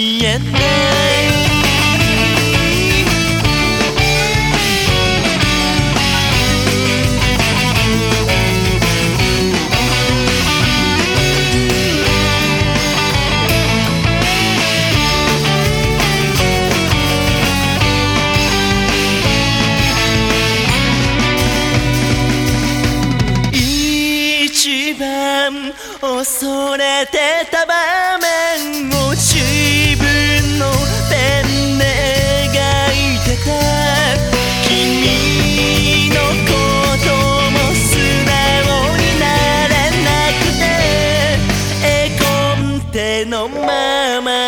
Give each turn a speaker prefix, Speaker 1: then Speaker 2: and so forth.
Speaker 1: the end. 一番恐れてた場面を自分のペンで描いてた。君のことも素直になれなくて絵コンテのまま